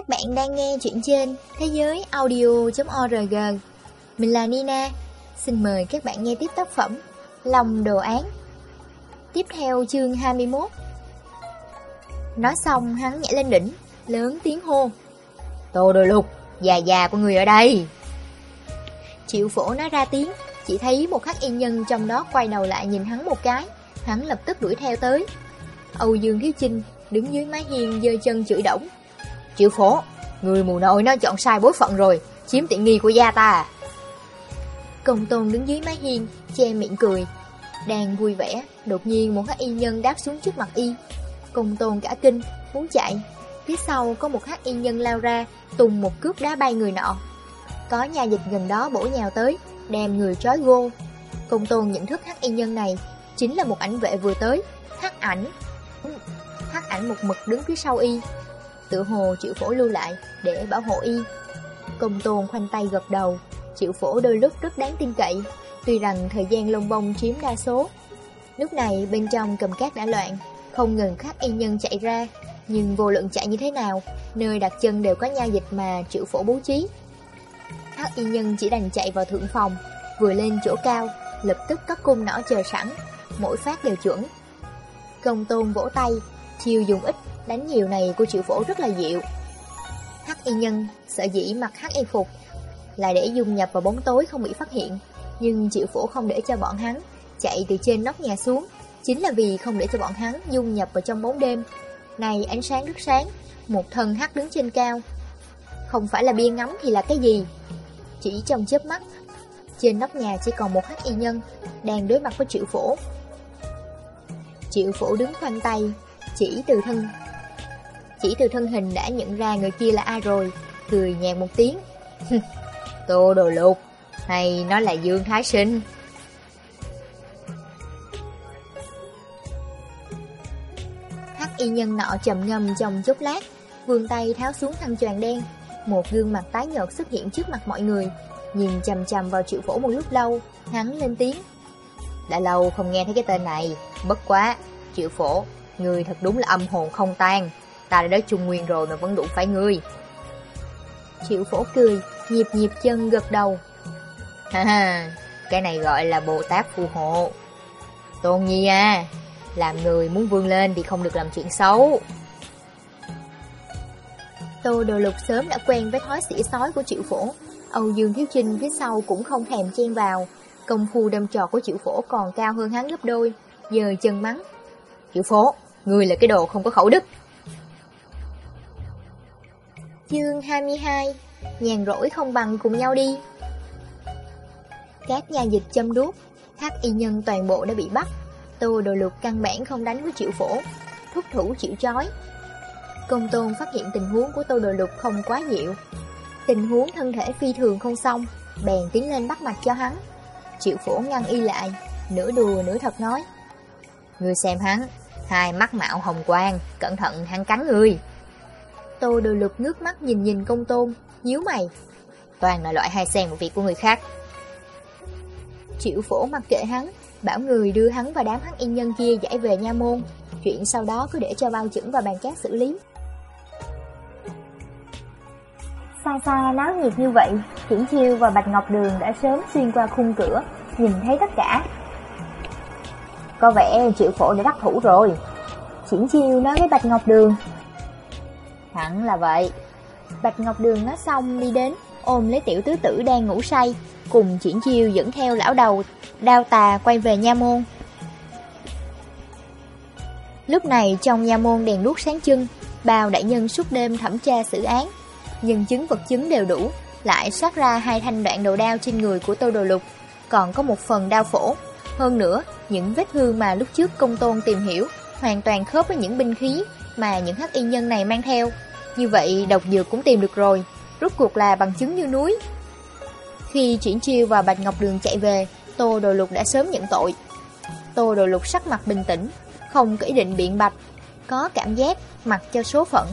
Các bạn đang nghe chuyện trên thế giới audio.org Mình là Nina. Xin mời các bạn nghe tiếp tác phẩm Lòng đồ án. Tiếp theo chương 21 Nói xong hắn nhảy lên đỉnh Lớn tiếng hô. Tô đồ lục, già già của người ở đây. Triệu phổ nói ra tiếng Chỉ thấy một khắc y nhân trong đó quay đầu lại nhìn hắn một cái. Hắn lập tức đuổi theo tới. Âu Dương Thiếu Chinh đứng dưới mái hiên giơ chân chửi đổng Triệu phổ, người mù nội nó chọn sai bối phận rồi Chiếm tiện nghi của gia ta à. Công tôn đứng dưới mái hiên Che miệng cười. Đang vui vẻ Đột nhiên một hắc y nhân đáp xuống trước mặt y. Công tôn cả kinh Muốn chạy. Phía sau có một hắc y nhân lao ra Tùng một cước đá bay người nọ. Có nhà dịch gần đó bổ nhào tới Đem người trói gô Công tôn nhận thức hắc y nhân này Chính là một ảnh vệ vừa tới. Hắc ảnh. Hắc ảnh một mực đứng phía sau y. Tự hồ chịu phổ lưu lại Để bảo hộ y. Công tôn khoanh tay gật đầu, Chịu phổ đôi lúc rất đáng tin cậy, Tuy rằng thời gian lông bông chiếm đa số. Lúc này bên trong cầm cát đã loạn, Không ngừng khác y nhân chạy ra, Nhưng vô luận chạy như thế nào, Nơi đặt chân đều có nha dịch mà triệu phổ bố trí. Hắc y nhân chỉ đành chạy vào thượng phòng, Vừa lên chỗ cao, Lập tức các cung nỏ chờ sẵn, Mỗi phát đều chuẩn. Công tôn vỗ tay, Chiêu dùng ít Đánh nhiều này của triệu phổ rất là dịu. Hắc y nhân, sợ dĩ mặc hắc y phục, Là để dung nhập vào bóng tối không bị phát hiện. Nhưng triệu phổ không để cho bọn hắn Chạy từ trên nóc nhà xuống. Chính là vì không để cho bọn hắn dung nhập vào trong bóng đêm. Này, ánh sáng rất sáng, Một thân hắc đứng trên cao. Không phải là bia ngắm thì là cái gì? Chỉ trong chớp mắt, Trên nóc nhà chỉ còn một hắc y nhân Đang đối mặt với triệu phổ. Triệu phổ đứng khoanh tay, Chỉ từ thân chỉ từ thân hình đã nhận ra người kia là ai rồi, Cười nhẹ một tiếng. Tô đồ lục, Hay nó là Dương Thái Sinh. Hắc y nhân nọ trầm ngâm trong chốc lát, vươn tay tháo xuống khăn choàng đen. Một gương mặt tái nhợt xuất hiện trước mặt mọi người, Nhìn chầm chầm vào triệu phổ một lúc lâu, Hắn lên tiếng. Đã lâu không nghe thấy cái tên này, Bất quá, Triệu phổ, Người thật đúng là âm hồn không tan. Ta đã đến Trung Nguyên rồi mà vẫn đủ phải ngươi. Triệu phổ cười Nhịp nhịp chân gật đầu. Ha ha Cái này gọi là Bồ Tát phù hộ. Tôn Nhi à Làm người muốn vươn lên thì không được làm chuyện xấu. Tô Đồ Lục sớm đã quen với thói xỉa sói của triệu phổ. Âu Dương Thiếu Trinh phía sau cũng không thèm chen vào. Công phu đâm trọt của triệu phổ còn cao hơn hắn gấp đôi. Giờ chân mắng. Triệu phổ, người là cái đồ không có khẩu đức Chương 22 Nhàn rỗi không bằng cùng nhau đi. Các nhà dịch châm đuốc Hắc y nhân toàn bộ đã bị bắt. Tô đồ lục căn bản không đánh với triệu phổ, Thúc thủ chịu chói Công tôn phát hiện tình huống của tô đồ lục không quá nhiều Tình huống thân thể phi thường không xong, Bèn tiến lên bắt mạch cho hắn. Triệu phổ ngăn y lại, Nửa đùa nửa thật nói, Ngươi xem hắn, Hai mắt mạo hồng quang, Cẩn thận hắn cắn ngươi. Tô đều lục ngước mắt nhìn nhìn công tôn, nhíu mày. Toàn là loại hai sen một việc của người khác. Triệu phổ mặc kệ hắn, Bảo người đưa hắn và đám hắn yên nhân kia giải về nha môn. Chuyện sau đó cứ để cho bao chững và bàn cát xử lý. Xa xa náo nhiệt như vậy, Triển Chiêu và Bạch Ngọc Đường đã sớm xuyên qua khung cửa, Nhìn thấy tất cả. Có vẻ triệu phổ đã đắc thủ rồi. Triển Chiêu nói với Bạch Ngọc Đường Hẳn là vậy. Bạch Ngọc Đường nói xong đi đến Ôm lấy tiểu tứ tử đang ngủ say Cùng Triển Chiêu dẫn theo lão đầu Đao tà quay về nha môn. Lúc này trong nha môn đèn đuốc sáng trưng Bao đại nhân suốt đêm thẩm tra xử án. Nhân chứng vật chứng đều đủ Lại sát ra hai thanh đoạn đầu đao trên người của tô đồ lục Còn có một phần đao phổ. Hơn nữa, những vết thương mà lúc trước công tôn tìm hiểu Hoàn toàn khớp với những binh khí mà những hắc y nhân này mang theo. Như vậy, độc dược cũng tìm được rồi. Rốt cuộc là bằng chứng như núi. Khi chuyển chiêu và Bạch Ngọc Đường chạy về, Tô Đồ Lục đã sớm nhận tội. Tô Đồ Lục sắc mặt bình tĩnh, Không có ý định biện bạch, Có cảm giác mặc cho số phận.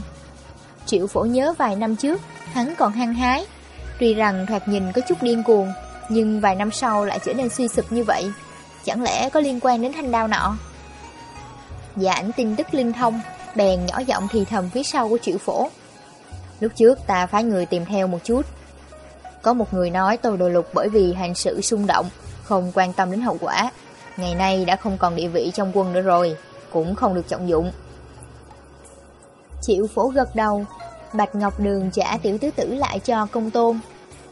Triệu phổ nhớ vài năm trước, Hắn còn hăng hái. Tuy rằng thoạt nhìn có chút điên cuồng, Nhưng vài năm sau lại trở nên suy sụp như vậy. Chẳng lẽ có liên quan đến thanh đao nọ? Giả ảnh tin tức linh thông. Bèn nhỏ giọng thì thầm phía sau của triệu phổ Lúc trước ta phái người tìm theo một chút. Có một người nói tôi Đồ Lục bởi vì hành sự xung động, không quan tâm đến hậu quả. Ngày nay đã không còn địa vị trong quân nữa rồi, cũng không được trọng dụng. Triệu phổ gật đầu, Bạch Ngọc Đường trả tiểu tứ tử lại cho công tôn.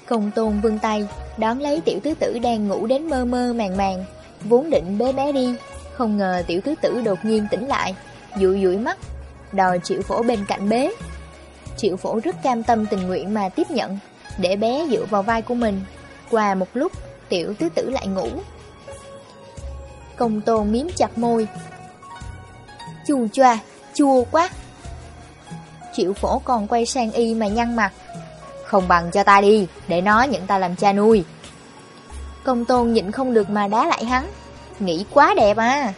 Công tôn vươn tay, đón lấy tiểu tứ tử đang ngủ đến mơ mơ màng màng, vốn định bế bé đi. Không ngờ tiểu tứ tử đột nhiên tỉnh lại, dụi dụi mắt, đòi triệu phổ bên cạnh bế. Triệu phổ rất cam tâm tình nguyện mà tiếp nhận, để bé dựa vào vai của mình. Qua một lúc, tiểu tứ tử lại ngủ. Công tôn miếm chặt môi. Chù choa, chua quá. Triệu phổ còn quay sang y mà nhăn mặt. Không bằng cho ta đi, để nó nhận ta làm cha nuôi. Công tôn nhịn không được mà đá lại hắn. Nghĩ quá đẹp à.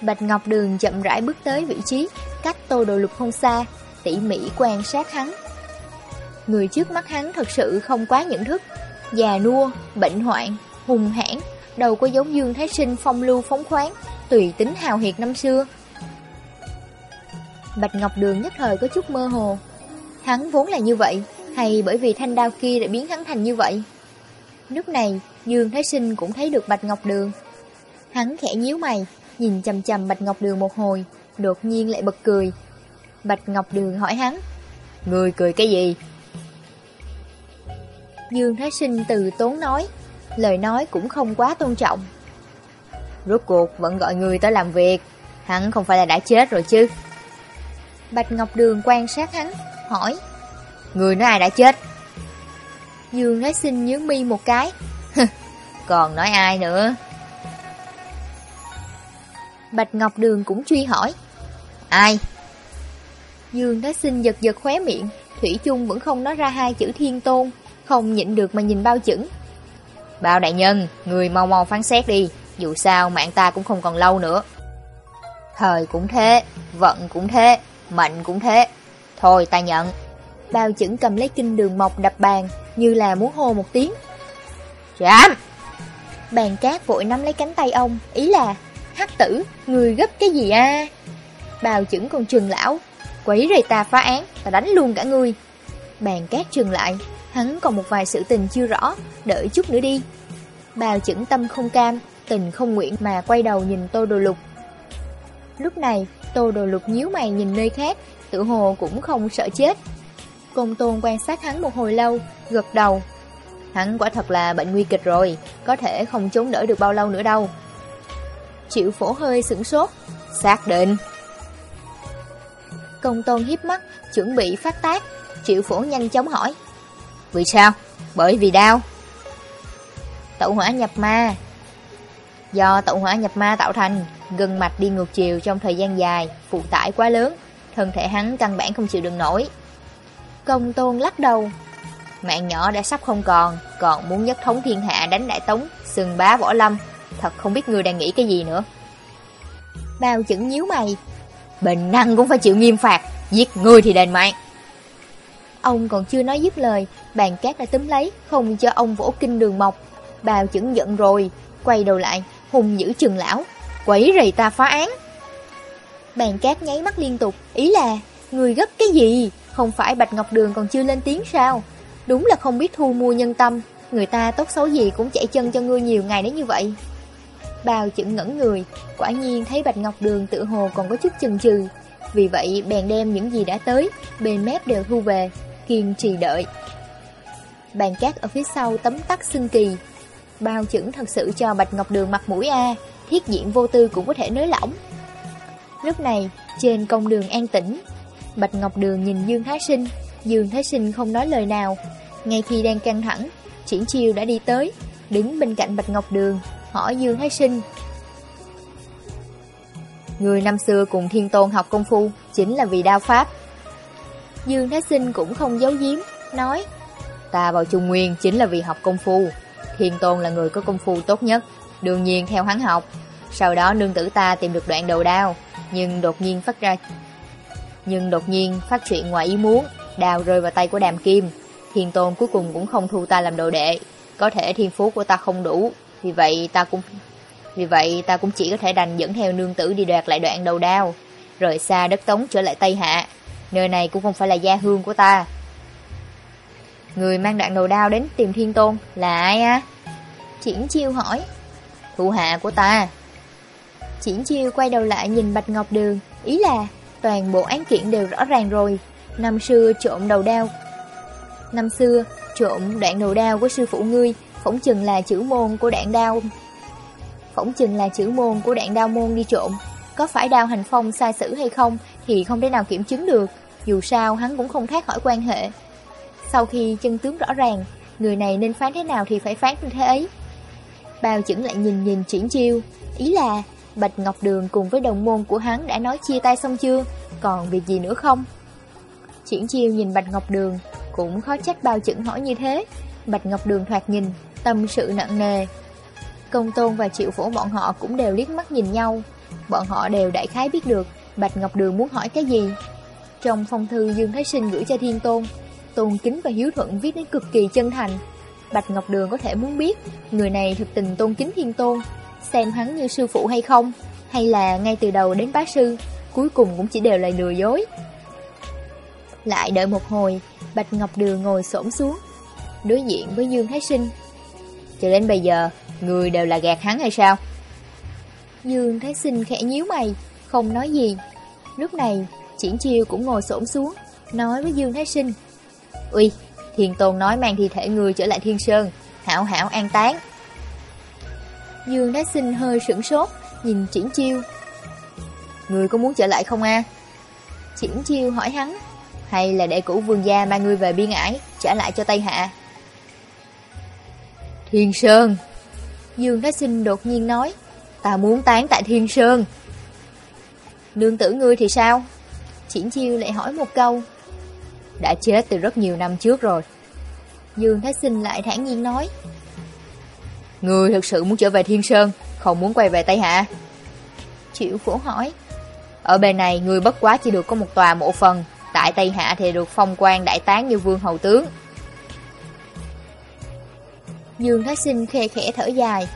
Bạch Ngọc Đường chậm rãi bước tới vị trí, cách tô đồ lục không xa, tỉ mỉ quan sát hắn. Người trước mắt hắn thật sự không quá nhận thức, già nua, bệnh hoạn, hùng hãn, đầu có giống Dương Thái Sinh phong lưu phóng khoáng, tùy tính hào hiệt năm xưa. Bạch Ngọc Đường nhất thời có chút mơ hồ. Hắn vốn là như vậy, hay bởi vì thanh đao kia đã biến hắn thành như vậy? Lúc này, Dương Thái Sinh cũng thấy được Bạch Ngọc Đường. Hắn khẽ nhíu mày, nhìn chầm chầm Bạch Ngọc Đường một hồi, đột nhiên lại bật cười. Bạch Ngọc Đường hỏi hắn, Người cười cái gì? Dương Thái Sinh từ tốn nói, lời nói cũng không quá tôn trọng. Rốt cuộc vẫn gọi người tới làm việc, hắn không phải là đã chết rồi chứ? Bạch Ngọc Đường quan sát hắn, hỏi, Người nói ai đã chết? Dương Thái Sinh nhớ mi một cái, còn nói ai nữa? Bạch Ngọc Đường cũng truy hỏi, Ai? Dương Thái Sinh giật giật khóe miệng, Thủy chung vẫn không nói ra hai chữ thiên tôn, không nhịn được mà nhìn bao chững. Bao đại nhân, người mau mau phán xét đi, dù sao mạng ta cũng không còn lâu nữa. Thời cũng thế, vận cũng thế, mệnh cũng thế. Thôi ta nhận. Bao chững cầm lấy kinh đường mộc đập bàn, như là muốn hô một tiếng. Dám! Bàn cát vội nắm lấy cánh tay ông, ý là, hắc tử, người gấp cái gì a? À? Bào chững con trường lão, quấy rầy ta phá án, và đánh luôn cả ngươi. Bàn cát trường lại, hắn còn một vài sự tình chưa rõ, đợi chút nữa đi. Bào chững tâm không cam, tình không nguyện mà quay đầu nhìn tô đồ lục. Lúc này, tô đồ lục nhíu mày nhìn nơi khác, tự hồ cũng không sợ chết. Công tôn quan sát hắn một hồi lâu, gật đầu. Hắn quả thật là bệnh nguy kịch rồi, có thể không chống đỡ được bao lâu nữa đâu. Triệu phổ hơi sửng sốt, xác định. Công tôn hiếp mắt, chuẩn bị phát tác, triệu phổ nhanh chóng hỏi. Vì sao? Bởi vì đau. Tậu hỏa nhập ma Do tậu hỏa nhập ma tạo thành, gân mạch đi ngược chiều trong thời gian dài, phụ tải quá lớn, thân thể hắn căn bản không chịu đựng nổi. Công tôn lắc đầu. Mạng nhỏ đã sắp không còn, còn muốn nhất thống thiên hạ đánh đại tống, sừng bá võ lâm, thật không biết người đang nghĩ cái gì nữa. Bao chững nhíu mày bệnh năng cũng phải chịu nghiêm phạt, giết người thì đền mạng. Ông còn chưa nói dứt lời, bàn cát đã túm lấy, không cho ông vỗ kinh đường mộc. bào chững giận rồi, quay đầu lại, hùng giữ trường lão, quấy rầy ta phá án. Bàn cát nháy mắt liên tục, ý là, người gấp cái gì? Không phải Bạch Ngọc Đường còn chưa lên tiếng sao? Đúng là không biết thu mua nhân tâm, người ta tốt xấu gì cũng chạy chân cho ngươi nhiều ngày đến như vậy. Bao chững ngẩn người, quả nhiên thấy Bạch Ngọc Đường tự hồ còn có chút chần chừ. Vì vậy bèn đem những gì đã tới, bên mép đều thu về, kiên trì đợi. Bàn cát ở phía sau tấm tắc xưng kỳ. Bao chững thật sự cho Bạch Ngọc Đường mặt mũi A, thiết diện vô tư cũng có thể nới lỏng. Lúc này, trên công đường an tĩnh, Bạch Ngọc Đường nhìn Dương Thái Sinh, Dương Thái Sinh không nói lời nào. Ngay khi đang căng thẳng, Triển Chiêu đã đi tới, đứng bên cạnh Bạch Ngọc Đường, hỏi Dương Thái Sinh. Người năm xưa cùng Thiên Tôn học công phu chính là vì đao pháp. Dương Thái Sinh cũng không giấu giếm, nói Ta vào Trung Nguyên chính là vì học công phu. Thiên Tôn là người có công phu tốt nhất, đương nhiên theo hắn học. Sau đó nương tử ta tìm được đoạn đầu đao, nhưng đột nhiên phát ra nhưng đột nhiên phát chuyện ngoài ý muốn, đào rơi vào tay của đàm kim. Thiên tôn cuối cùng cũng không thu ta làm đồ đệ, có thể thiên phú của ta không đủ, vì vậy ta cũng vì vậy ta cũng chỉ có thể đành dẫn theo nương tử đi đoạt lại đoạn đầu đao, rời xa đất tống trở lại Tây Hạ. nơi này cũng không phải là gia hương của ta. Người mang đoạn đầu đao đến tìm thiên tôn là ai á? Triển chiêu hỏi. Thủ hạ của ta. Triển chiêu quay đầu lại nhìn Bạch Ngọc Đường, ý là toàn bộ án kiện đều rõ ràng rồi. Năm xưa trộm đầu đao. Năm xưa, trộm đoạn đầu đao của sư phụ ngươi, phỏng chừng là chữ môn của đạn đao. Phỏng chừng là chữ môn của đạn đao môn đi trộm. Có phải đao hành phong sai sử hay không thì không thể nào kiểm chứng được. Dù sao hắn cũng không thoát khỏi quan hệ. Sau khi chân tướng rõ ràng, người này nên phán thế nào thì phải phán như thế ấy. Bao chững lại nhìn nhìn triển chiêu, ý là Bạch Ngọc Đường cùng với đồng môn của hắn đã nói chia tay xong chưa, còn việc gì nữa không? Triển chiêu nhìn Bạch Ngọc Đường, cũng khó trách bao chững hỏi như thế. Bạch Ngọc Đường thoạt nhìn, tâm sự nặng nề. Công tôn và triệu phổ bọn họ cũng đều liếc mắt nhìn nhau. Bọn họ đều đại khái biết được Bạch Ngọc Đường muốn hỏi cái gì. Trong phong thư Dương Thái Sinh gửi cho Thiên Tôn, tôn kính và hiếu thuận viết đến cực kỳ chân thành. Bạch Ngọc Đường có thể muốn biết người này thực tình tôn kính Thiên Tôn, xem hắn như sư phụ hay không, hay là ngay từ đầu đến bá sư, cuối cùng cũng chỉ đều là lừa dối. Lại đợi một hồi, Bạch Ngọc Đường ngồi xổm xuống, đối diện với Dương Thái Sinh. Cho đến bây giờ, người đều là gạt hắn hay sao? Dương Thái Sinh khẽ nhíu mày, không nói gì. Lúc này, Triển Chiêu cũng ngồi xổm xuống, nói với Dương Thái Sinh. Uy, Thiên Tôn nói mang thi thể người trở lại Thiên Sơn, hảo hảo an táng. Dương Thái Sinh hơi sửng sốt, nhìn Triển Chiêu. Người có muốn trở lại không a? Triển Chiêu hỏi hắn. Hay là để cũ vương gia mang ngươi về biên ải, trả lại cho Tây Hạ? Thiên Sơn. Dương Thái Sinh đột nhiên nói, Ta muốn tán tại Thiên Sơn. Nương tử ngươi thì sao? Triển chiêu lại hỏi một câu, Đã chết từ rất nhiều năm trước rồi. Dương Thái Sinh lại thản nhiên nói, Ngươi thực sự muốn trở về Thiên Sơn, Không muốn quay về Tây Hạ? Triệu phổ hỏi, Ở bề này ngươi bất quá chỉ được có một tòa mộ phần, Tại Tây Hạ thì được phong quan đại tán như vương hầu tướng. Dương Thái Sinh khe khẽ thở dài.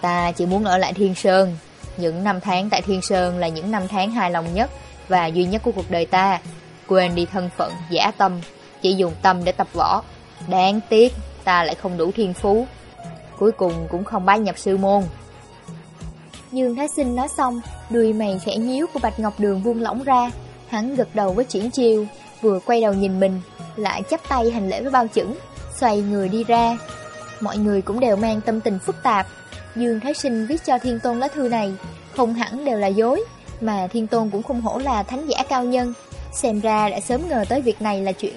Ta chỉ muốn ở lại Thiên Sơn. Những năm tháng tại Thiên Sơn là những năm tháng hài lòng nhất Và duy nhất của cuộc đời ta. Quên đi thân phận, giả tâm Chỉ dùng tâm để tập võ. Đáng tiếc ta lại không đủ thiên phú. Cuối cùng cũng không bái nhập sư môn. Dương Thái Sinh nói xong Đuôi mày khẽ nhíu của Bạch Ngọc Đường vuông lỏng ra. Hắn gật đầu với triển chiêu Vừa quay đầu nhìn mình Lại chắp tay hành lễ với bao chững Xoay người đi ra. Mọi người cũng đều mang tâm tình phức tạp. Dương Thái Sinh viết cho Thiên Tôn lá thư này, Không hẳn đều là dối, Mà Thiên Tôn cũng không hổ là thánh giả cao nhân. Xem ra đã sớm ngờ tới việc này là chuyện.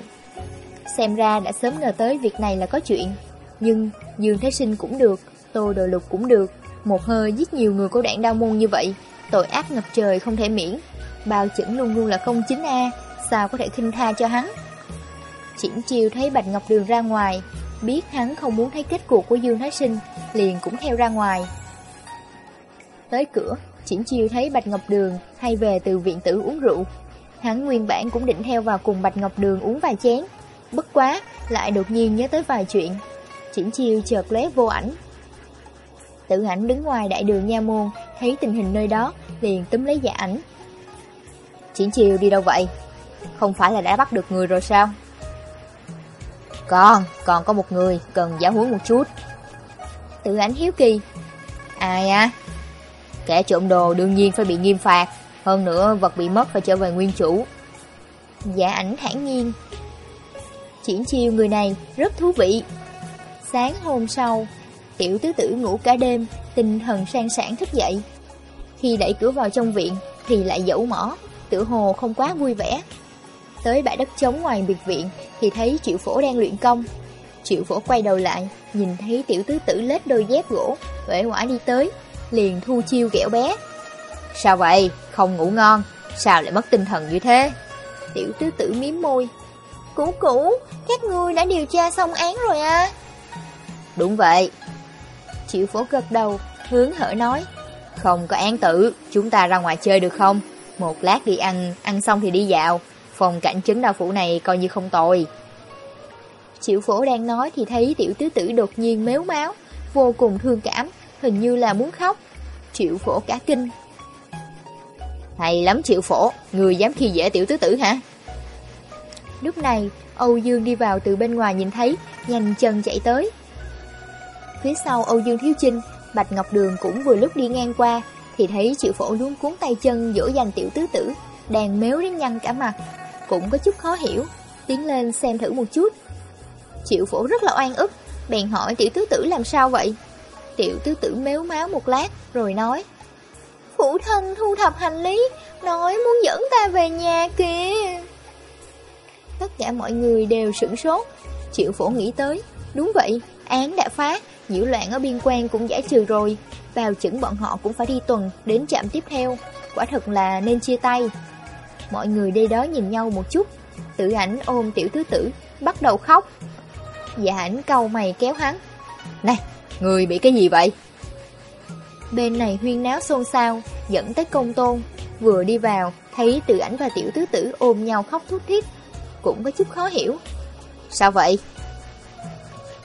Xem ra đã sớm ngờ tới việc này là có chuyện. Nhưng Dương Thái Sinh cũng được, Tô Đồ Lục cũng được. Một hơi giết nhiều người của đảng đao môn như vậy, Tội ác ngập trời không thể miễn. Bao chững luôn luôn là công chính A, Sao có thể khinh tha cho hắn? Triển chiêu thấy Bạch Ngọc Đường ra ngoài Biết hắn không muốn thấy kết cục của Dương Thái Sinh, Liền cũng theo ra ngoài. Tới cửa, Triển chiêu thấy Bạch Ngọc Đường Hay về từ viện tử uống rượu. Hắn nguyên bản cũng định theo vào cùng Bạch Ngọc Đường uống vài chén. Bất quá, Lại đột nhiên nhớ tới vài chuyện. Triển chiêu chợt lóe vô ảnh. Tự ảnh đứng ngoài đại đường nha môn, Thấy tình hình nơi đó, Liền túm lấy giả ảnh. Triển chiêu đi đâu vậy? Không phải là đã bắt được người rồi sao? Còn, còn có một người Cần giáo huấn một chút. Tự ảnh hiếu kỳ. Ai à Kẻ trộm đồ đương nhiên phải bị nghiêm phạt. Hơn nữa vật bị mất phải trở về nguyên chủ. Dạ ảnh thản nhiên. Triển chiêu người này rất thú vị. Sáng hôm sau Tiểu tứ tử ngủ cả đêm Tinh thần sang sản thức dậy. Khi đẩy cửa vào trong viện Thì lại dẫu mỏ Tử hồ không quá vui vẻ. Tới bãi đất trống ngoài biệt viện thì thấy triệu phổ đang luyện công Triệu phổ quay đầu lại Nhìn thấy tiểu tứ tử lết đôi dép gỗ Uể quả đi tới Liền thu chiêu kẹo bé Sao vậy? Không ngủ ngon Sao lại mất tinh thần như thế? Tiểu tứ tử miếm môi Cũ cũ, các ngươi đã điều tra xong án rồi à? Đúng vậy Triệu phổ gật đầu Hướng hở nói Không có án tử Chúng ta ra ngoài chơi được không? Một lát đi ăn Ăn xong thì đi dạo Phòng cảnh chứng đao phủ này coi như không tồi. Triệu phổ đang nói thì thấy tiểu tứ tử đột nhiên méo máu Vô cùng thương cảm Hình như là muốn khóc. Triệu phổ cả kinh. Hay lắm triệu phổ Người dám khi dễ tiểu tứ tử hả? Lúc này, Âu Dương đi vào từ bên ngoài nhìn thấy, nhanh chân chạy tới. Phía sau Âu Dương Thiếu Chinh, Bạch Ngọc Đường cũng vừa lúc đi ngang qua, thì thấy triệu phổ luôn cuốn tay chân dỗ dành tiểu tứ tử, đang méo đến nhăn cả mặt, cũng có chút khó hiểu, tiến lên xem thử một chút. Triệu phổ rất là oan ức, bèn hỏi tiểu tứ tử làm sao vậy? Tiểu tứ tử méo máu một lát, rồi nói, Phụ thân thu thập hành lý, nói muốn dẫn ta về nhà kìa. Tất cả mọi người đều sửng sốt, triệu phổ nghĩ tới, đúng vậy, án đã phá, nhiễu loạn ở biên quan cũng giải trừ rồi, vào chững bọn họ cũng phải đi tuần đến trạm tiếp theo, quả thật là nên chia tay. Mọi người đây đó nhìn nhau một chút, tự ảnh ôm tiểu tứ tử, bắt đầu khóc. Dạ ảnh câu mày kéo hắn. Này, người bị cái gì vậy? Bên này huyên náo xôn xao, dẫn tới công tôn. Vừa đi vào, thấy tự ảnh và tiểu tứ tử ôm nhau khóc thút thít. Cũng có chút khó hiểu. Sao vậy?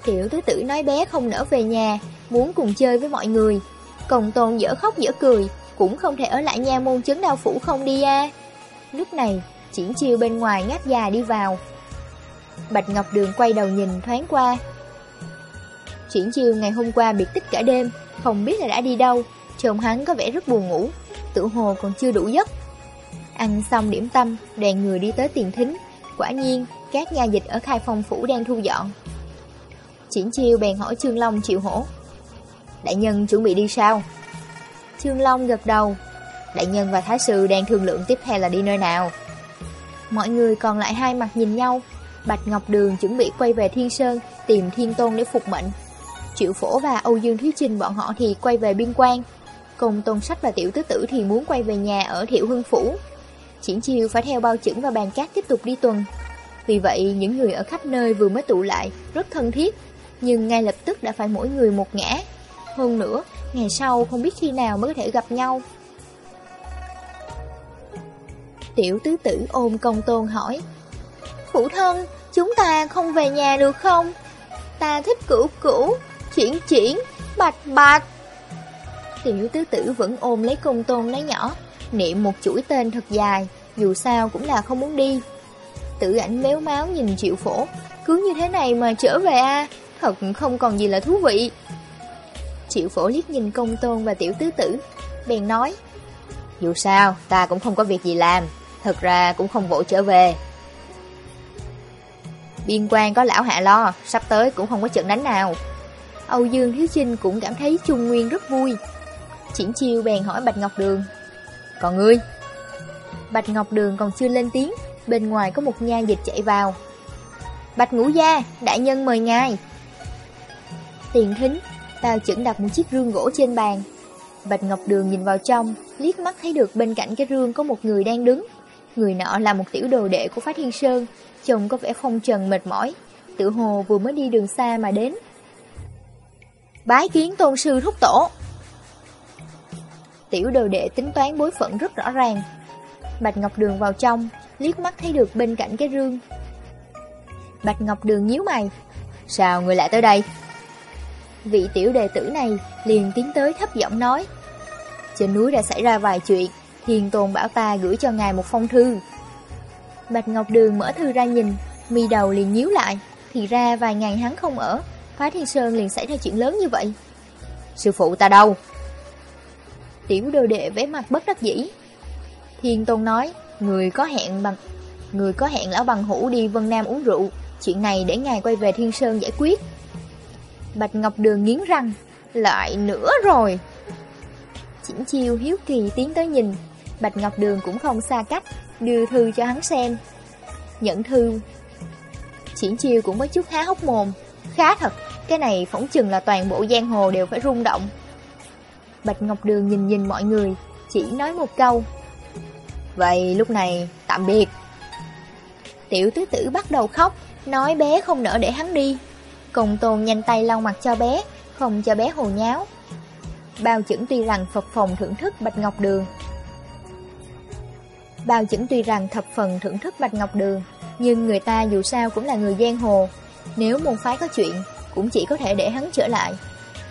Tiểu tứ tử nói bé không nỡ về nhà, muốn cùng chơi với mọi người. Công tôn dở khóc dở cười, cũng không thể ở lại nha môn chấn đau phủ không đi à. Lúc này, triển chiêu bên ngoài ngáp già đi vào. Bạch Ngọc Đường quay đầu nhìn thoáng qua. Triển chiêu ngày hôm qua biệt tích cả đêm, không biết là đã đi đâu, trông hắn có vẻ rất buồn ngủ, tự hồ còn chưa đủ giấc. Ăn xong điểm tâm, đoàn người đi tới tiền thính, quả nhiên các nhà dịch ở khai phong phủ đang thu dọn. Triển chiêu bèn hỏi Trương Long chịu hổ. Đại nhân chuẩn bị đi sao? Trương Long gật đầu. Đại nhân và Thái sư đang thương lượng tiếp theo là đi nơi nào? Mọi người còn lại hai mặt nhìn nhau. Bạch Ngọc Đường chuẩn bị quay về Thiên Sơn tìm Thiên Tôn để phục mệnh. Triệu Phổ và Âu Dương Thúy Trinh bọn họ thì quay về biên quan. Cùng Tôn Sách và Tiểu Tứ Tử thì muốn quay về nhà ở Thiệu Hưng Phủ. Triển Chiêu phải theo bao chững và bàn cát tiếp tục đi tuần. Vì vậy, những người ở khắp nơi vừa mới tụ lại, rất thân thiết, nhưng ngay lập tức đã phải mỗi người một ngã. Hơn nữa, ngày sau không biết khi nào mới có thể gặp nhau. Tiểu Tứ Tử ôm công tôn hỏi, Phụ thân, chúng ta không về nhà được không? Ta thích cửu cửu, chuyển chuyển, bạch bạch. Tiểu tứ tử vẫn ôm lấy công tôn nói nhỏ, niệm một chuỗi tên thật dài, dù sao cũng là không muốn đi. Tử ảnh méo máu nhìn triệu phổ, cứ như thế này mà trở về a thật không còn gì là thú vị. Triệu phổ liếc nhìn công tôn và tiểu tứ tử, bèn nói, dù sao, ta cũng không có việc gì làm, thật ra cũng không vội trở về. Biên quan có lão hạ lo, sắp tới cũng không có trận đánh nào. Âu Dương Thiếu Chinh cũng cảm thấy Trung Nguyên rất vui. Triển chiêu bèn hỏi Bạch Ngọc Đường. Còn ngươi? Bạch Ngọc Đường còn chưa lên tiếng, bên ngoài có một nha dịch chạy vào. Bạch Ngũ Gia, đại nhân mời ngài. Tiền thính, tao chuẩn đặt một chiếc rương gỗ trên bàn. Bạch Ngọc Đường nhìn vào trong, liếc mắt thấy được bên cạnh cái rương có một người đang đứng. Người nọ là một tiểu đồ đệ của Phát Thiên Sơn, chồng có vẻ phong trần mệt mỏi, tự hồ vừa mới đi đường xa mà đến. Bái kiến tôn sư thúc tổ. Tiểu đồ đệ tính toán bối phận rất rõ ràng. Bạch Ngọc Đường vào trong, liếc mắt thấy được bên cạnh cái rương. Bạch Ngọc Đường nhíu mày. Sao người lại tới đây? Vị tiểu đệ tử này liền tiến tới thấp giọng nói. Trên núi đã xảy ra vài chuyện, Thiên Tôn bảo ta gửi cho ngài một phong thư. Bạch Ngọc Đường mở thư ra nhìn, mi đầu liền nhíu lại, thì ra vài ngày hắn không ở, Phá Thiên Sơn liền xảy ra chuyện lớn như vậy. Sư phụ ta đâu? Tiểu đồ đệ vẻ mặt bất đắc dĩ. Thiên Tôn nói, người có hẹn bằng người có hẹn lão bằng hữu đi Vân Nam uống rượu, chuyện này để ngài quay về Thiên Sơn giải quyết. Bạch Ngọc Đường nghiến răng, lại nữa rồi. Chỉnh chiêu hiếu kỳ tiến tới nhìn, Bạch Ngọc Đường cũng không xa cách, đưa thư cho hắn xem. Nhận thư. triển chiêu cũng có chút há hốc mồm, khá thật, cái này phỏng chừng là toàn bộ giang hồ đều phải rung động. Bạch Ngọc Đường nhìn nhìn mọi người, chỉ nói một câu. Vậy lúc này, tạm biệt. Tiểu tứ tử bắt đầu khóc, nói bé không nỡ để hắn đi. Cùng tồn nhanh tay lau mặt cho bé, không cho bé hồ nháo. Bao chững tuy rằng phật phòng thưởng thức Bạch Ngọc Đường. Bao chững tuy rằng thập phần thưởng thức Bạch Ngọc Đường, nhưng người ta dù sao cũng là người giang hồ. Nếu môn phái có chuyện, cũng chỉ có thể để hắn trở lại.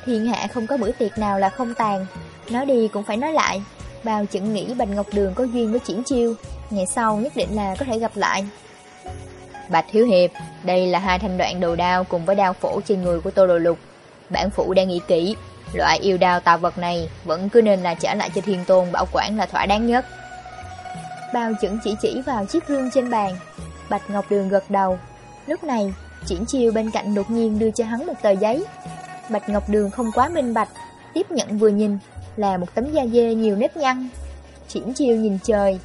Thiên hạ không có bữa tiệc nào là không tàn, nói đi cũng phải nói lại. Bao chững nghĩ Bạch Ngọc Đường có duyên với triển chiêu, ngày sau nhất định là có thể gặp lại. Bạch Thiếu Hiệp, đây là hai thanh đoạn đồ đao cùng với đao phổ trên người của Tô Đồ Lục. Bản phủ đang nghĩ kỹ, loại yêu đao tà vật này vẫn cứ nên là trả lại cho Thiên Tôn bảo quản là thỏa đáng nhất. Bao chững chỉ chỉ vào chiếc rương trên bàn. Bạch Ngọc Đường gật đầu. Lúc này, Triển Chiêu bên cạnh đột nhiên đưa cho hắn một tờ giấy. Bạch Ngọc Đường không quá minh bạch, tiếp nhận vừa nhìn, là một tấm da dê nhiều nếp nhăn. Triển Chiêu nhìn trời.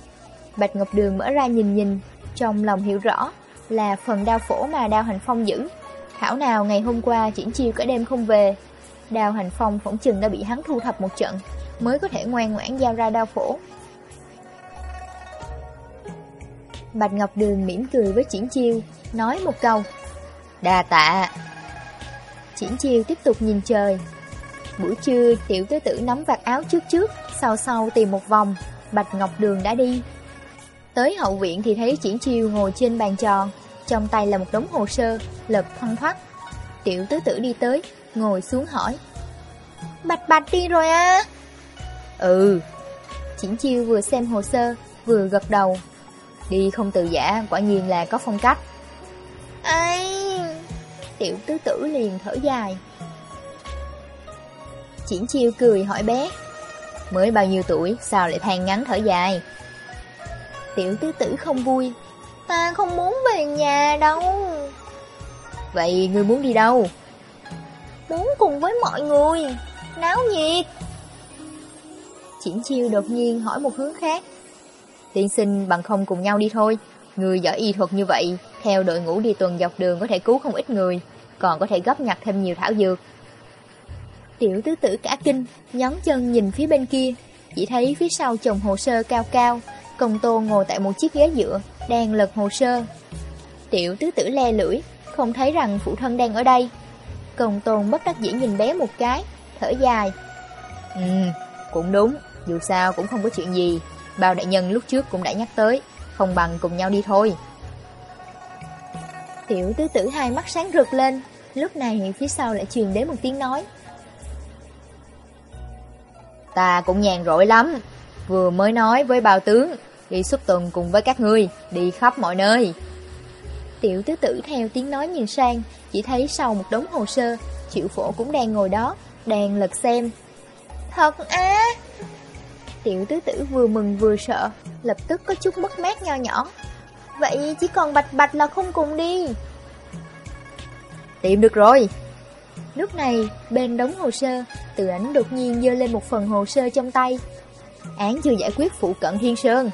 Bạch Ngọc Đường mở ra nhìn nhìn, trong lòng hiểu rõ là phần đao phổ mà đao hành phong giữ. Thảo nào ngày hôm qua Triển Chiêu cả đêm không về. Đao hành phong phỏng chừng đã bị hắn thu thập một trận, mới có thể ngoan ngoãn giao ra đao phổ. Bạch Ngọc Đường mỉm cười với Triển Chiêu, nói một câu. Đa tạ. Triển Chiêu tiếp tục nhìn trời. Buổi trưa, tiểu tứ tử nắm vạt áo trước trước, sau sau tìm một vòng, Bạch Ngọc Đường đã đi. Tới hậu viện thì thấy Triển Chiêu ngồi trên bàn tròn, trong tay là một đống hồ sơ, lật thoăn thoát. Tiểu tứ tử đi tới, ngồi xuống hỏi. Bạch Bạch đi rồi à? Ừ. Triển Chiêu vừa xem hồ sơ, vừa gật đầu, Đi không từ giả, quả nhiên là có phong cách. Ai... Tiểu tứ tử liền thở dài. Triển chiêu cười hỏi bé. Mới bao nhiêu tuổi, sao lại than ngắn thở dài? Tiểu tứ tử không vui. Ta không muốn về nhà đâu. Vậy ngươi muốn đi đâu? Muốn cùng với mọi người. Náo nhiệt. Triển chiêu đột nhiên hỏi một hướng khác. Tiên sinh bằng không cùng nhau đi thôi. Người giỏi y thuật như vậy, theo đội ngũ đi tuần dọc đường có thể cứu không ít người, còn có thể gấp nhặt thêm nhiều thảo dược. Tiểu tứ tử cả kinh, nhón chân nhìn phía bên kia, chỉ thấy phía sau chồng hồ sơ cao cao, công tô ngồi tại một chiếc ghế dựa, đang lật hồ sơ. Tiểu tứ tử le lưỡi, không thấy rằng phụ thân đang ở đây. Công tôn bất đắc dĩ nhìn bé một cái, thở dài. Ừ, cũng đúng, dù sao cũng không có chuyện gì, Bao đại nhân lúc trước cũng đã nhắc tới, không bằng cùng nhau đi thôi. Tiểu tứ tử hai mắt sáng rực lên, lúc này phía sau lại truyền đến một tiếng nói. Ta cũng nhàn rỗi lắm, vừa mới nói với bào tướng, đi xuất tuần cùng với các ngươi, đi khắp mọi nơi. Tiểu tứ tử theo tiếng nói nhìn sang, chỉ thấy sau một đống hồ sơ, triệu phổ cũng đang ngồi đó, đang lật xem. Thật á! Tiểu tứ tử vừa mừng vừa sợ, lập tức có chút mất mát nho nhỏ. Vậy chỉ còn bạch bạch là không cùng đi. Tìm được rồi. Lúc này, bên đống hồ sơ, từ ảnh đột nhiên dơ lên một phần hồ sơ trong tay. Án chưa giải quyết phụ cận Thiên Sơn.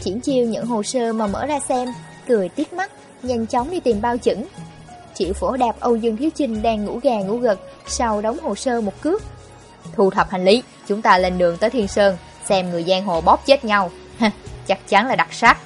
Triển chiêu nhận hồ sơ mà mở ra xem, cười tiếc mắt, nhanh chóng đi tìm bao chững. Triệu phổ đạp Âu Dương Thiếu Trinh đang ngủ gà ngủ gật, sau đóng hồ sơ một cước, Thu thập hành lý, chúng ta lên đường tới Thiên Sơn, xem người giang hồ bóp chết nhau. Chắc chắn là đặc sắc.